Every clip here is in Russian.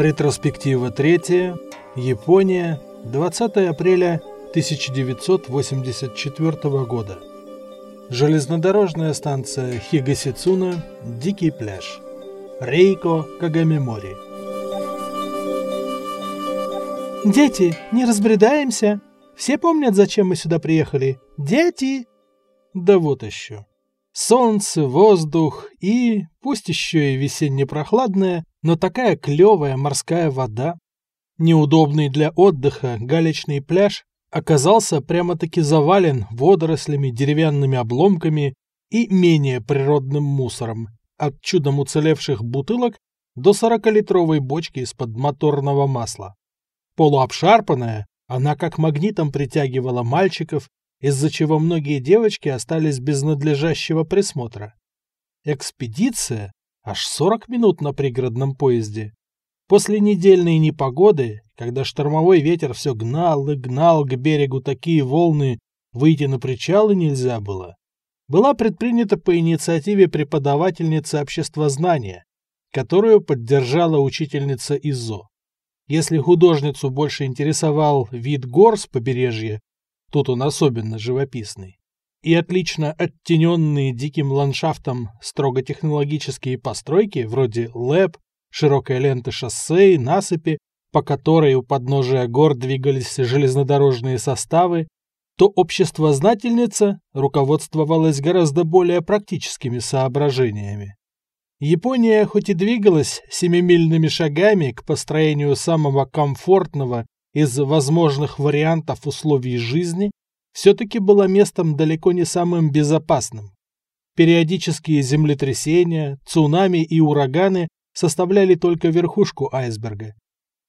Ретроспектива 3. Япония. 20 апреля 1984 года. Железнодорожная станция Хигасицуна. Дикий пляж. Рейко Кагамимори. Дети, не разбредаемся. Все помнят, зачем мы сюда приехали? Дети! Да вот еще. Солнце, воздух и, пусть еще и весенне-прохладная, но такая клевая морская вода. Неудобный для отдыха галечный пляж оказался прямо-таки завален водорослями, деревянными обломками и менее природным мусором, от чудом уцелевших бутылок до 40-литровой бочки из-под моторного масла. Полуобшарпанная, она как магнитом притягивала мальчиков из-за чего многие девочки остались без надлежащего присмотра. Экспедиция аж 40 минут на пригородном поезде. После недельной непогоды, когда штормовой ветер все гнал и гнал к берегу такие волны, выйти на причалы нельзя было, была предпринята по инициативе преподавательницы обществознания, которую поддержала учительница ИЗО. Если художницу больше интересовал вид гор с побережья, тут он особенно живописный, и отлично оттененные диким ландшафтом строго технологические постройки вроде ЛЭП, широкая лента шоссе и насыпи, по которой у подножия гор двигались железнодорожные составы, то обществознательница руководствовалась гораздо более практическими соображениями. Япония хоть и двигалась семимильными шагами к построению самого комфортного из возможных вариантов условий жизни все-таки была местом далеко не самым безопасным. Периодические землетрясения, цунами и ураганы составляли только верхушку айсберга.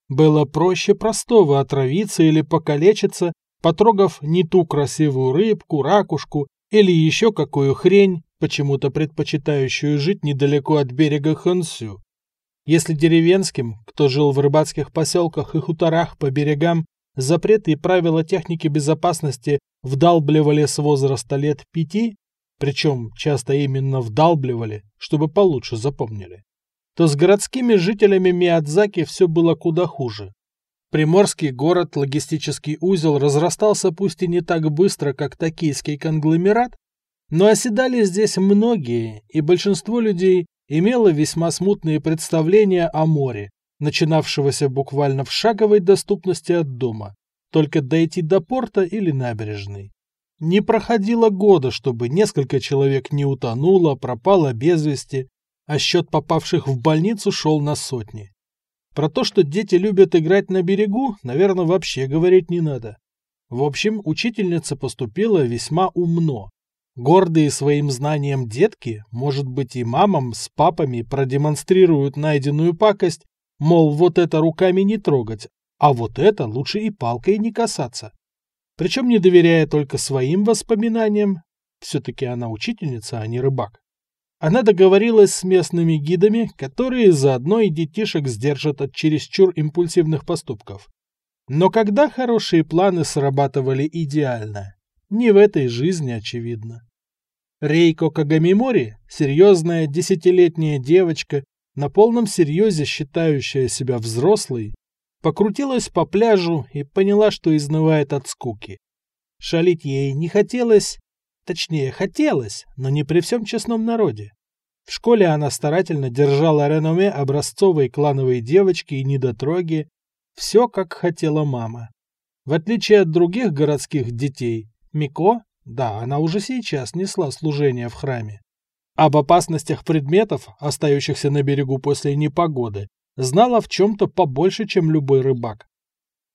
Было проще простого отравиться или покалечиться, потрогав не ту красивую рыбку, ракушку или еще какую хрень, почему-то предпочитающую жить недалеко от берега Хансю. Если деревенским, кто жил в рыбацких поселках и хуторах по берегам, запреты и правила техники безопасности вдалбливали с возраста лет пяти, причем часто именно вдалбливали, чтобы получше запомнили, то с городскими жителями Миядзаки все было куда хуже. Приморский город, логистический узел, разрастался пусть и не так быстро, как токийский конгломерат, но оседали здесь многие, и большинство людей имела весьма смутные представления о море, начинавшегося буквально в шаговой доступности от дома, только дойти до порта или набережной. Не проходило года, чтобы несколько человек не утонуло, пропало без вести, а счет попавших в больницу шел на сотни. Про то, что дети любят играть на берегу, наверное, вообще говорить не надо. В общем, учительница поступила весьма умно, Гордые своим знанием детки, может быть и мамам с папами продемонстрируют найденную пакость, мол, вот это руками не трогать, а вот это лучше и палкой не касаться. Причем не доверяя только своим воспоминаниям, все-таки она учительница, а не рыбак. Она договорилась с местными гидами, которые заодно и детишек сдержат от чересчур импульсивных поступков. Но когда хорошие планы срабатывали идеально? Не в этой жизни, очевидно. Рейко Кагамимори, серьезная десятилетняя девочка, на полном серьезе считающая себя взрослой, покрутилась по пляжу и поняла, что изнывает от скуки. Шалить ей не хотелось, точнее, хотелось, но не при всем честном народе. В школе она старательно держала реноме образцовой клановой девочки и недотроги, все как хотела мама. В отличие от других городских детей, Мико, да, она уже сейчас несла служение в храме, об опасностях предметов, остающихся на берегу после непогоды, знала в чем-то побольше, чем любой рыбак.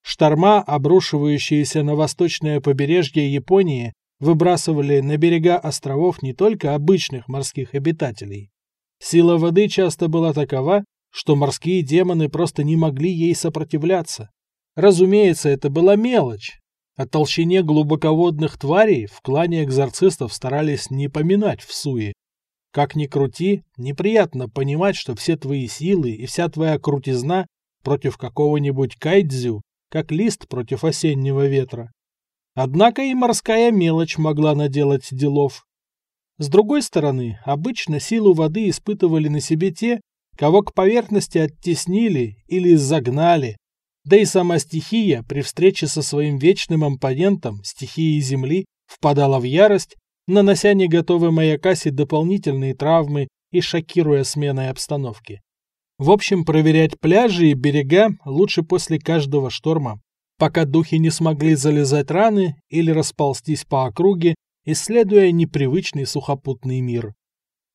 Шторма, обрушивающиеся на восточное побережье Японии, выбрасывали на берега островов не только обычных морских обитателей. Сила воды часто была такова, что морские демоны просто не могли ей сопротивляться. Разумеется, это была мелочь, о толщине глубоководных тварей в клане экзорцистов старались не поминать в суе. Как ни крути, неприятно понимать, что все твои силы и вся твоя крутизна против какого-нибудь кайдзю, как лист против осеннего ветра. Однако и морская мелочь могла наделать делов. С другой стороны, обычно силу воды испытывали на себе те, кого к поверхности оттеснили или загнали, да и сама стихия при встрече со своим вечным оппонентом, стихией Земли, впадала в ярость, нанося неготовой Маякасе дополнительные травмы и шокируя сменой обстановки. В общем, проверять пляжи и берега лучше после каждого шторма, пока духи не смогли залезать раны или расползтись по округе, исследуя непривычный сухопутный мир.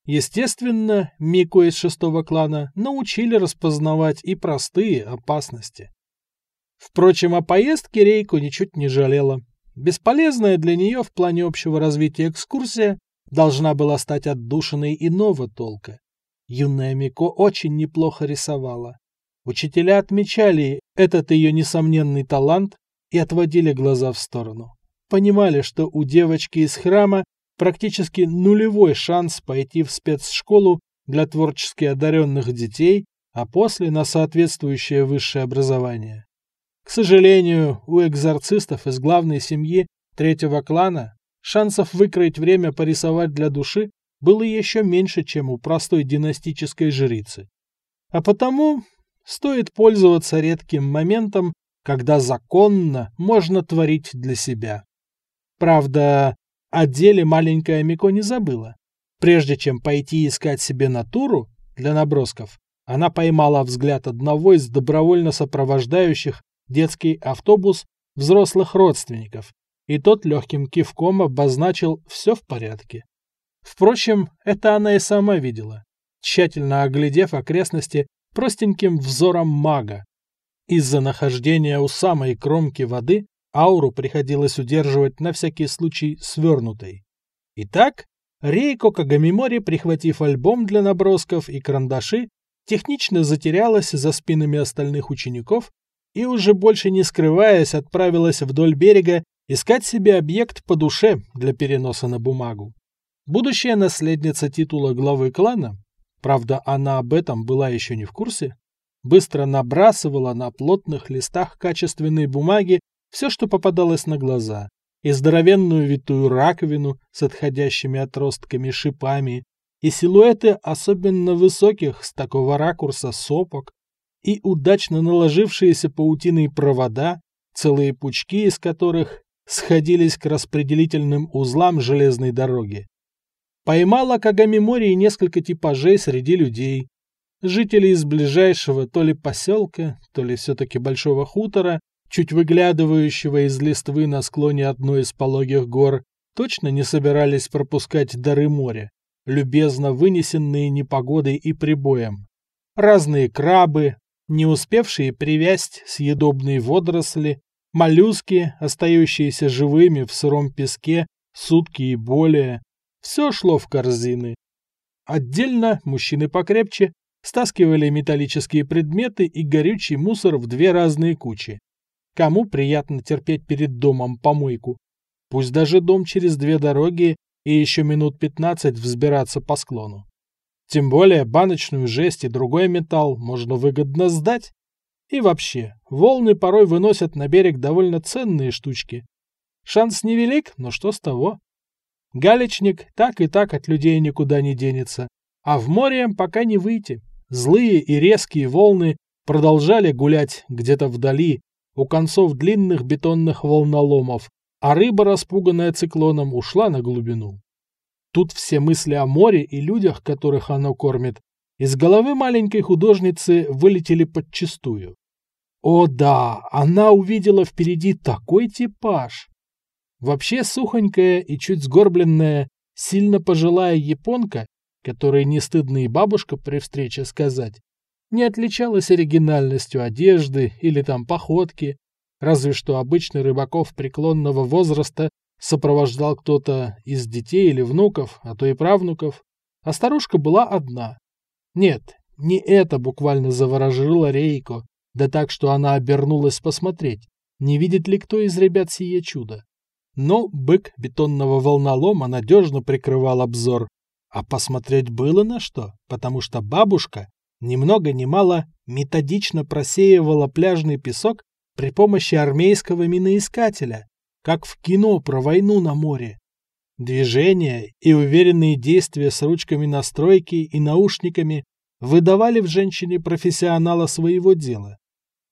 Естественно, Мику из шестого клана научили распознавать и простые опасности. Впрочем, о поездке Рейку ничуть не жалела. Бесполезная для нее в плане общего развития экскурсия должна была стать отдушиной иного толка. Юная Мико очень неплохо рисовала. Учителя отмечали этот ее несомненный талант и отводили глаза в сторону. Понимали, что у девочки из храма практически нулевой шанс пойти в спецшколу для творчески одаренных детей, а после на соответствующее высшее образование. К сожалению, у экзорцистов из главной семьи третьего клана шансов выкроить время порисовать для души было еще меньше, чем у простой династической жрицы. А потому стоит пользоваться редким моментом, когда законно можно творить для себя. Правда, о деле маленькая Мико не забыла. Прежде чем пойти искать себе натуру для набросков, она поймала взгляд одного из добровольно сопровождающих детский автобус взрослых родственников, и тот легким кивком обозначил «все в порядке». Впрочем, это она и сама видела, тщательно оглядев окрестности простеньким взором мага. Из-за нахождения у самой кромки воды ауру приходилось удерживать на всякий случай свернутой. Итак, Рейко Кагамимори, прихватив альбом для набросков и карандаши, технично затерялась за спинами остальных учеников и уже больше не скрываясь отправилась вдоль берега искать себе объект по душе для переноса на бумагу. Будущая наследница титула главы клана, правда, она об этом была еще не в курсе, быстро набрасывала на плотных листах качественной бумаги все, что попадалось на глаза, и здоровенную витую раковину с отходящими отростками шипами, и силуэты особенно высоких с такого ракурса сопок, и удачно наложившиеся паутиной провода, целые пучки из которых сходились к распределительным узлам железной дороги. Поймала Кагамимори несколько типажей среди людей. Жителей из ближайшего то ли поселка, то ли все-таки большого хутора, чуть выглядывающего из листвы на склоне одной из пологих гор, точно не собирались пропускать дары моря, любезно вынесенные непогодой и прибоем. Разные крабы, не успевшие привязать съедобные водоросли, моллюски, остающиеся живыми в сыром песке сутки и более, все шло в корзины. Отдельно мужчины покрепче стаскивали металлические предметы и горючий мусор в две разные кучи. Кому приятно терпеть перед домом помойку? Пусть даже дом через две дороги и еще минут пятнадцать взбираться по склону. Тем более баночную жесть и другой металл можно выгодно сдать. И вообще, волны порой выносят на берег довольно ценные штучки. Шанс невелик, но что с того? Галечник так и так от людей никуда не денется. А в море пока не выйти. Злые и резкие волны продолжали гулять где-то вдали, у концов длинных бетонных волноломов, а рыба, распуганная циклоном, ушла на глубину. Тут все мысли о море и людях, которых оно кормит, из головы маленькой художницы вылетели подчистую. О да, она увидела впереди такой типаж. Вообще сухонькая и чуть сгорбленная, сильно пожилая японка, которой не стыдно и бабушка при встрече сказать, не отличалась оригинальностью одежды или там походки, разве что обычный рыбаков преклонного возраста сопровождал кто-то из детей или внуков, а то и правнуков, а старушка была одна. Нет, не это буквально заворожило Рейко, да так, что она обернулась посмотреть, не видит ли кто из ребят сие чудо. Но бык бетонного волнолома надежно прикрывал обзор. А посмотреть было на что, потому что бабушка ни много ни мало методично просеивала пляжный песок при помощи армейского миноискателя, как в кино про войну на море. Движения и уверенные действия с ручками настройки и наушниками выдавали в женщине профессионала своего дела.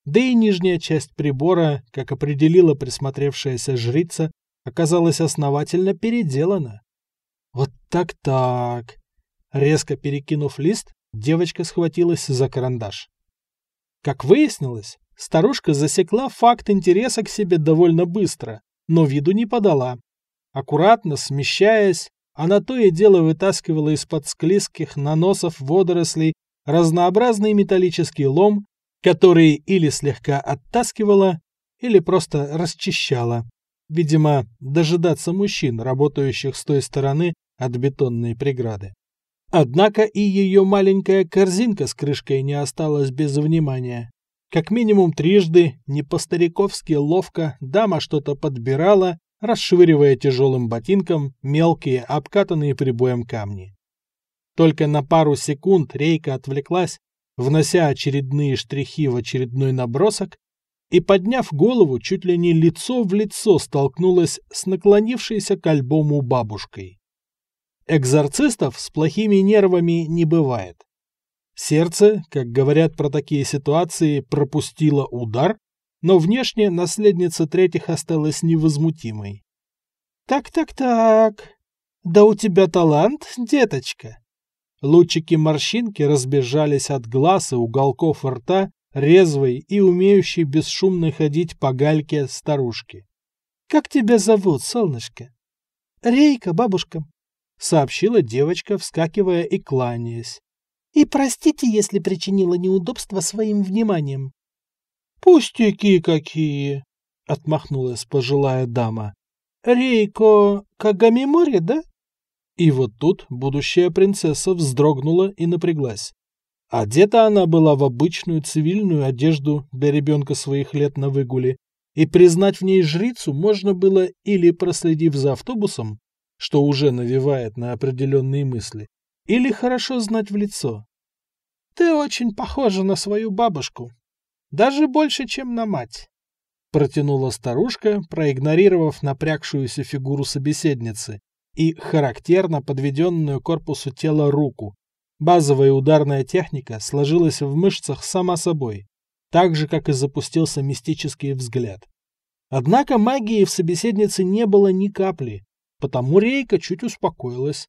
Да и нижняя часть прибора, как определила присмотревшаяся жрица, оказалась основательно переделана. Вот так-так. Резко перекинув лист, девочка схватилась за карандаш. Как выяснилось, старушка засекла факт интереса к себе довольно быстро, но виду не подала. Аккуратно смещаясь, она то и дело вытаскивала из-под склизких наносов водорослей разнообразный металлический лом, который или слегка оттаскивала, или просто расчищала. Видимо, дожидаться мужчин, работающих с той стороны от бетонной преграды. Однако и ее маленькая корзинка с крышкой не осталась без внимания. Как минимум трижды, не по-стариковски ловко, дама что-то подбирала, расшвыривая тяжелым ботинком мелкие, обкатанные прибоем камни. Только на пару секунд Рейка отвлеклась, внося очередные штрихи в очередной набросок, и, подняв голову, чуть ли не лицо в лицо столкнулась с наклонившейся к альбому бабушкой. Экзорцистов с плохими нервами не бывает. Сердце, как говорят про такие ситуации, пропустило удар, но внешне наследница третьих осталась невозмутимой. «Так-так-так, да у тебя талант, деточка!» Лучики морщинки разбежались от глаз и уголков рта резвой и умеющей бесшумно ходить по гальке старушки. «Как тебя зовут, солнышко?» «Рейка, бабушка», — сообщила девочка, вскакивая и кланяясь. «И простите, если причинила неудобства своим вниманием». «Пустяки какие!» — отмахнулась пожилая дама. «Рейко Кагамимори, да?» И вот тут будущая принцесса вздрогнула и напряглась. Одета она была в обычную цивильную одежду для ребенка своих лет на выгуле, и признать в ней жрицу можно было или проследив за автобусом, что уже навевает на определенные мысли, или хорошо знать в лицо. «Ты очень похожа на свою бабушку», даже больше, чем на мать. Протянула старушка, проигнорировав напрягшуюся фигуру собеседницы и характерно подведенную корпусу тела руку. Базовая ударная техника сложилась в мышцах сама собой, так же, как и запустился мистический взгляд. Однако магии в собеседнице не было ни капли, потому Рейка чуть успокоилась.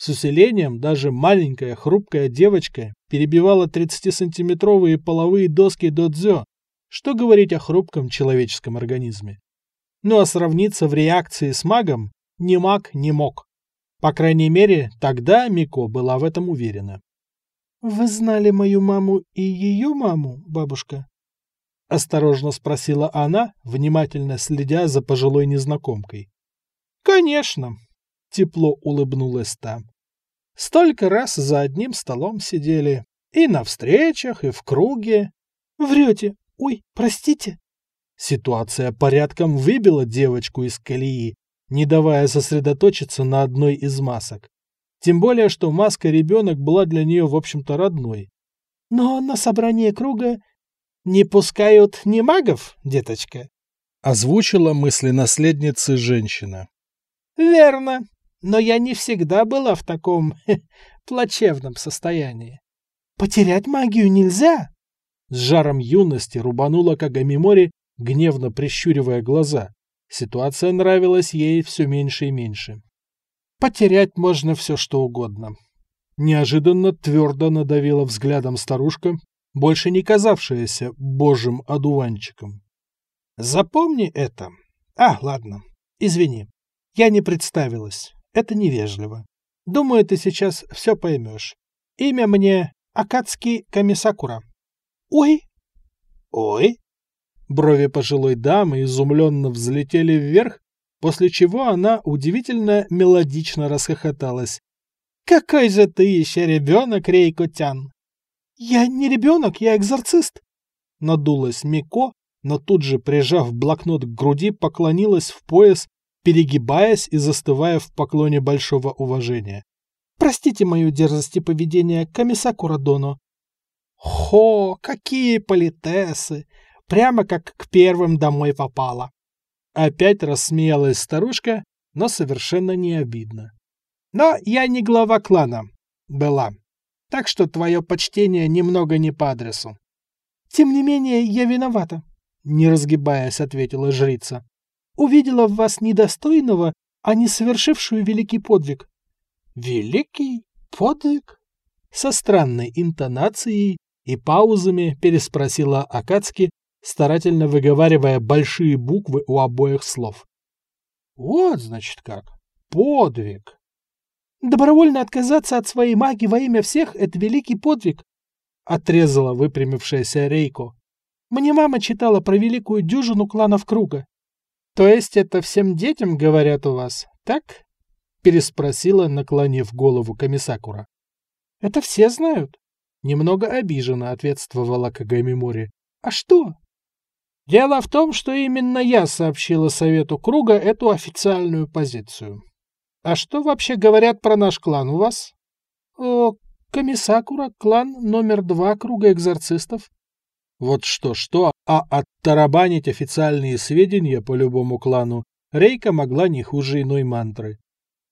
С усилением даже маленькая хрупкая девочка перебивала 30-сантиметровые половые доски додзё, что говорить о хрупком человеческом организме. Ну а сравниться в реакции с магом ни маг не мог. По крайней мере, тогда Мико была в этом уверена. «Вы знали мою маму и ее маму, бабушка?» Осторожно спросила она, внимательно следя за пожилой незнакомкой. «Конечно!» — тепло улыбнулась та. Столько раз за одним столом сидели. И на встречах, и в круге. Врете. Ой, простите. Ситуация порядком выбила девочку из колеи, не давая сосредоточиться на одной из масок. Тем более, что маска-ребенок была для нее, в общем-то, родной. Но на собрание круга не пускают ни магов, деточка? Озвучила мысли наследницы женщина. Верно но я не всегда была в таком плачевном состоянии. Потерять магию нельзя. С жаром юности рубанула Кагамимори, гневно прищуривая глаза. Ситуация нравилась ей все меньше и меньше. Потерять можно все, что угодно. Неожиданно твердо надавила взглядом старушка, больше не казавшаяся божьим одуванчиком. Запомни это. А, ладно, извини, я не представилась. Это невежливо. Думаю, ты сейчас все поймешь. Имя мне Акацки Камисакура. Ой! Ой! Брови пожилой дамы изумленно взлетели вверх, после чего она удивительно мелодично расхохоталась. «Какой же ты еще ребенок, Рейкотян!» «Я не ребенок, я экзорцист!» Надулась Мико, но тут же, прижав блокнот к груди, поклонилась в пояс перегибаясь и застывая в поклоне большого уважения. «Простите мою дерзость и поведение, комиссакура Доно». «Хо, какие политесы! Прямо как к первым домой попала!» Опять рассмеялась старушка, но совершенно не обидно. «Но я не глава клана. Была. Так что твое почтение немного не по адресу. Тем не менее, я виновата, не разгибаясь, ответила жрица. Увидела в вас недостойного, а не совершившую великий подвиг. Великий подвиг? Со странной интонацией и паузами переспросила Акацки, старательно выговаривая большие буквы у обоих слов. Вот, значит, как. Подвиг. Добровольно отказаться от своей магии во имя всех — это великий подвиг, — отрезала выпрямившаяся Рейко. Мне мама читала про великую дюжину кланов круга. То есть это всем детям говорят у вас, так? Переспросила, наклонив голову Камисакура. Это все знают. Немного обиженно ответствовала Кагамимори. А что? Дело в том, что именно я сообщила Совету Круга эту официальную позицию. А что вообще говорят про наш клан у вас? О, Камисакура, клан номер два Круга Экзорцистов. Вот что-что, а оттарабанить официальные сведения по любому клану Рейка могла не хуже иной мантры.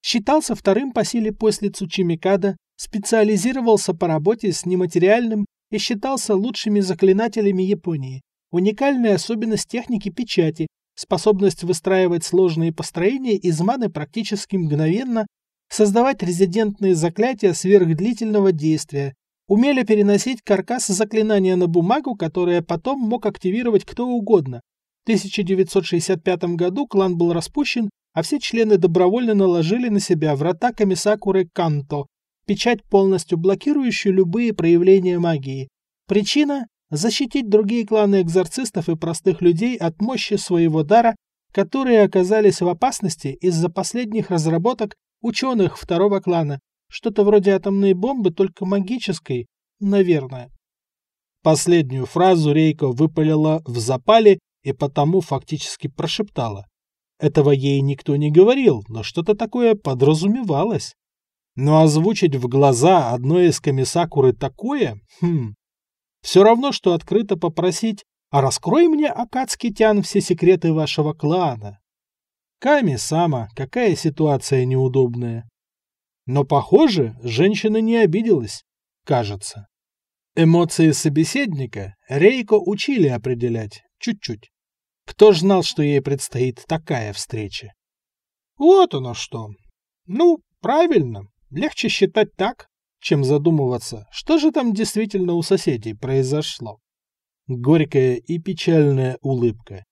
Считался вторым по силе после Цучимикада, специализировался по работе с нематериальным и считался лучшими заклинателями Японии. Уникальная особенность техники печати, способность выстраивать сложные построения из маны практически мгновенно, создавать резидентные заклятия сверхдлительного действия, умели переносить каркас заклинания на бумагу, которое потом мог активировать кто угодно. В 1965 году клан был распущен, а все члены добровольно наложили на себя врата Камисакуры Канто, печать, полностью блокирующую любые проявления магии. Причина – защитить другие кланы экзорцистов и простых людей от мощи своего дара, которые оказались в опасности из-за последних разработок ученых второго клана, что-то вроде атомной бомбы, только магической, наверное. Последнюю фразу Рейко выпалила в запале и потому фактически прошептала. Этого ей никто не говорил, но что-то такое подразумевалось. Но озвучить в глаза одной из комиссакуры такое, хм, все равно, что открыто попросить «А раскрой мне, Акацкитян, все секреты вашего клана». Ками-сама, какая ситуация неудобная. Но, похоже, женщина не обиделась, кажется. Эмоции собеседника Рейко учили определять, чуть-чуть. Кто ж знал, что ей предстоит такая встреча? Вот оно что. Ну, правильно, легче считать так, чем задумываться, что же там действительно у соседей произошло. Горькая и печальная улыбка.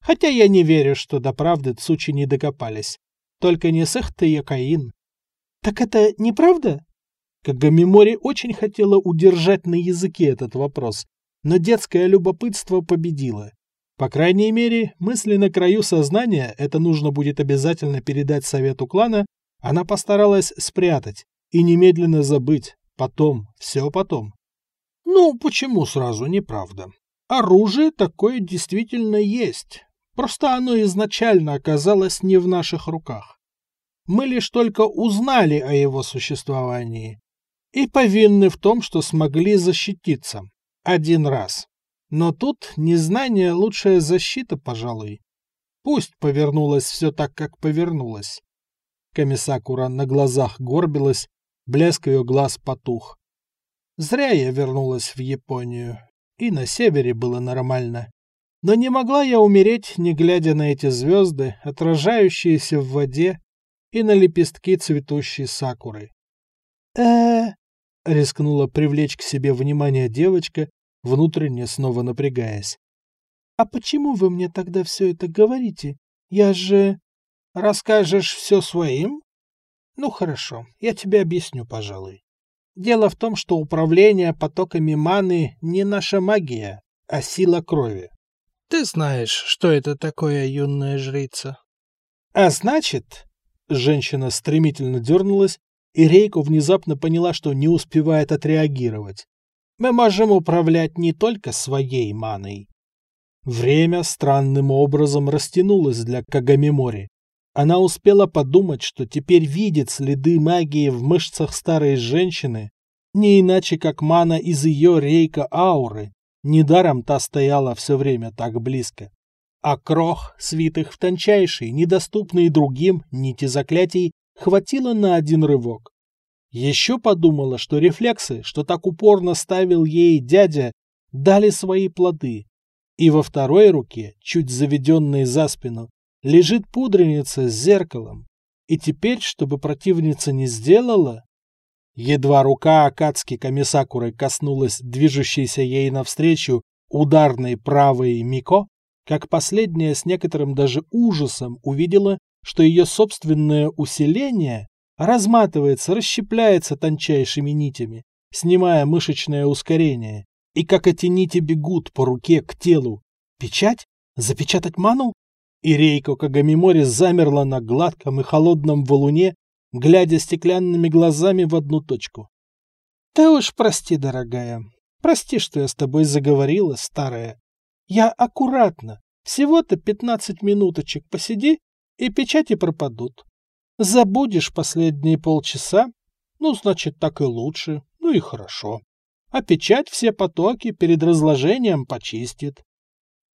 Хотя я не верю, что до правды Цучи не докопались. Только не с Эхта-Якаин. «Так это неправда?» Кагамимори очень хотела удержать на языке этот вопрос, но детское любопытство победило. По крайней мере, мысли на краю сознания, это нужно будет обязательно передать совету клана, она постаралась спрятать и немедленно забыть. Потом, все потом. Ну, почему сразу неправда? Оружие такое действительно есть. Просто оно изначально оказалось не в наших руках. Мы лишь только узнали о его существовании и повинны в том, что смогли защититься. Один раз. Но тут незнание — лучшая защита, пожалуй. Пусть повернулось все так, как повернулось. Комиссакура на глазах горбилась, блеск ее глаз потух. Зря я вернулась в Японию. И на севере было нормально. Но не могла я умереть, не глядя на эти звезды, отражающиеся в воде и на лепестки цветущей сакуры. э рискнула привлечь к себе внимание девочка, внутренне снова напрягаясь. «А почему вы мне тогда все это говорите? Я же...» «Расскажешь все своим?» «Ну хорошо, я тебе объясню, пожалуй. Дело в том, что управление потоками маны не наша магия, а сила крови. Ты знаешь, что это такое, юная жрица?» «А значит, Женщина стремительно дернулась, и Рейко внезапно поняла, что не успевает отреагировать. Мы можем управлять не только своей маной. Время странным образом растянулось для Кагамимори. Она успела подумать, что теперь видит следы магии в мышцах старой женщины, не иначе как мана из ее рейка-ауры. Недаром та стояла все время так близко а крох, свитых в тончайшей, недоступной другим нити заклятий, хватило на один рывок. Еще подумала, что рефлексы, что так упорно ставил ей дядя, дали свои плоды. И во второй руке, чуть заведенной за спину, лежит пудреница с зеркалом. И теперь, чтобы противница не сделала... Едва рука Акацки Камисакуры коснулась движущейся ей навстречу ударной правой Мико, как последняя с некоторым даже ужасом увидела, что ее собственное усиление разматывается, расщепляется тончайшими нитями, снимая мышечное ускорение, и как эти нити бегут по руке к телу. Печать? Запечатать ману? И Рейко Кагамимори замерла на гладком и холодном валуне, глядя стеклянными глазами в одну точку. «Ты уж прости, дорогая. Прости, что я с тобой заговорила, старая. Я аккуратно. Всего-то пятнадцать минуточек посиди, и печати пропадут. Забудешь последние полчаса, ну, значит, так и лучше, ну и хорошо. А печать все потоки перед разложением почистит.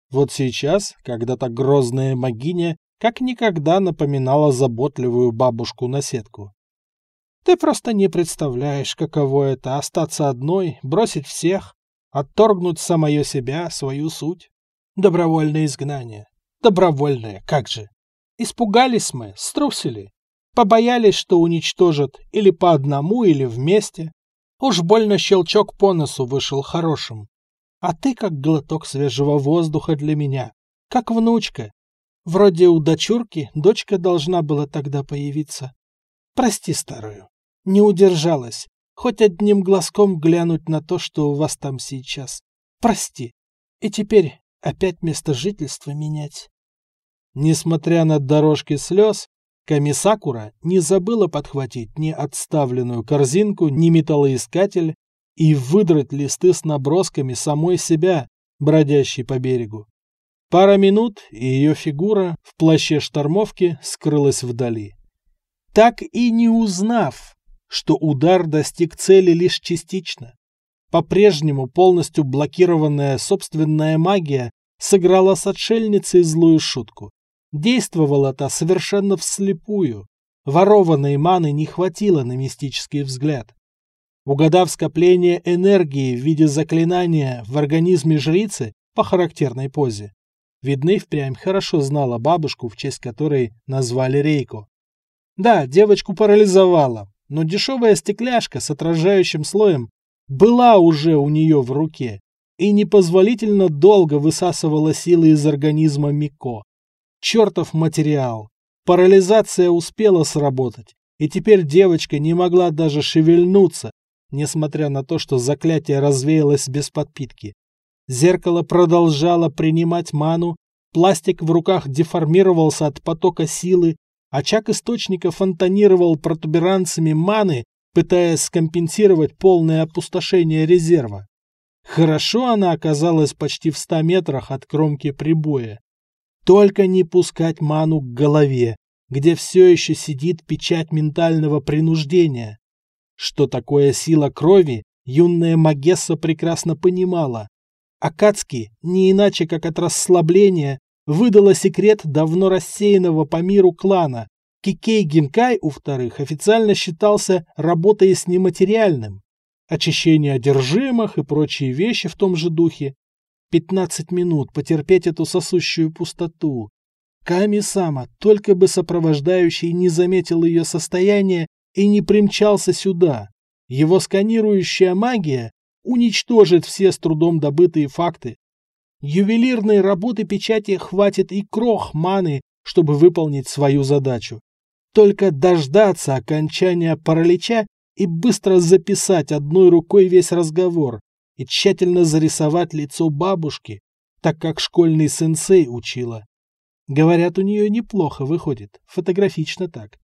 Вот сейчас, когда та грозная могиня как никогда напоминала заботливую бабушку-наседку. Ты просто не представляешь, каково это — остаться одной, бросить всех, отторгнуть самое себя, свою суть. Добровольное изгнание. Добровольное, как же. Испугались мы, струсили. Побоялись, что уничтожат или по одному, или вместе. Уж больно щелчок по носу вышел хорошим. А ты как глоток свежего воздуха для меня, как внучка. Вроде у дочурки дочка должна была тогда появиться. Прости старую, не удержалась, хоть одним глазком глянуть на то, что у вас там сейчас. Прости. И теперь опять место жительства менять. Несмотря на дорожки слез, Камисакура не забыла подхватить ни отставленную корзинку, ни металлоискатель, и выдрать листы с набросками самой себя, бродящей по берегу. Пара минут, и ее фигура в плаще штормовки скрылась вдали. Так и не узнав, что удар достиг цели лишь частично. По-прежнему полностью блокированная собственная магия сыграла с отшельницей злую шутку. Действовала та совершенно вслепую. Ворованной маны не хватило на мистический взгляд. Угадав скопление энергии в виде заклинания в организме жрицы по характерной позе, видны впрямь хорошо знала бабушку, в честь которой назвали Рейко. Да, девочку парализовала, но дешевая стекляшка с отражающим слоем была уже у нее в руке и непозволительно долго высасывала силы из организма Мико. Чертов материал! Парализация успела сработать, и теперь девочка не могла даже шевельнуться, несмотря на то, что заклятие развеялось без подпитки. Зеркало продолжало принимать ману, пластик в руках деформировался от потока силы, очаг источника фонтанировал протуберанцами маны, пытаясь скомпенсировать полное опустошение резерва. Хорошо она оказалась почти в ста метрах от кромки прибоя. Только не пускать ману к голове, где все еще сидит печать ментального принуждения. Что такое сила крови, юная Магесса прекрасно понимала. Акацки, не иначе как от расслабления, выдала секрет давно рассеянного по миру клана. Кикей Гинкай, у вторых, официально считался работой с нематериальным. Очищение одержимых и прочие вещи в том же духе. Пятнадцать минут потерпеть эту сосущую пустоту. Ками-сама, только бы сопровождающий не заметил ее состояние и не примчался сюда. Его сканирующая магия уничтожит все с трудом добытые факты. Ювелирной работы печати хватит и крох маны, чтобы выполнить свою задачу. Только дождаться окончания паралича и быстро записать одной рукой весь разговор и тщательно зарисовать лицо бабушки, так как школьный сенсей учила. Говорят, у нее неплохо выходит, фотографично так.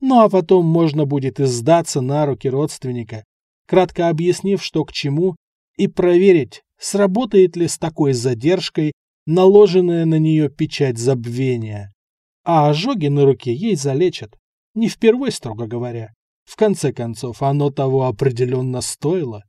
Ну а потом можно будет и сдаться на руки родственника, кратко объяснив, что к чему, и проверить, сработает ли с такой задержкой наложенная на нее печать забвения. А ожоги на руке ей залечат. Не впервой, строго говоря. В конце концов, оно того определенно стоило.